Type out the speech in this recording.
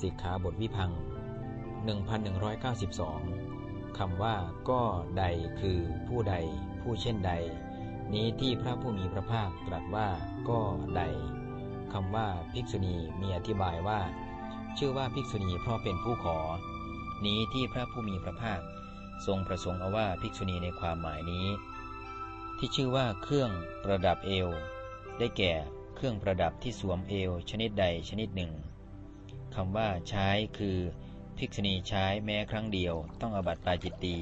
สิกขาบทวิพัง 1192 คำว่าก็ใดคือผู้ใด ผู้เช่นใด นี้ที่พระผู้มีพระภาคตรัสว่าก็ใดคำว่าภิกษุณีมีอธิบายว่า ชื่อว่าภิกษุณีเพราะเป็นผู้ขอ นี้ที่พระผู้มีพระภาค ทรงประสงค์เอาว่าภิกษุณีในความหมายนี้ ที่ชื่อว่าเครื่องประดับเอว ได้แก่เครื่องประดับที่สวมเอวชนิดใดชนิดหนึ่ง คำว่าใช้คือ ภิกษุณีใช้แม้ครั้งเดียว ต้องอบัติปาจิตตี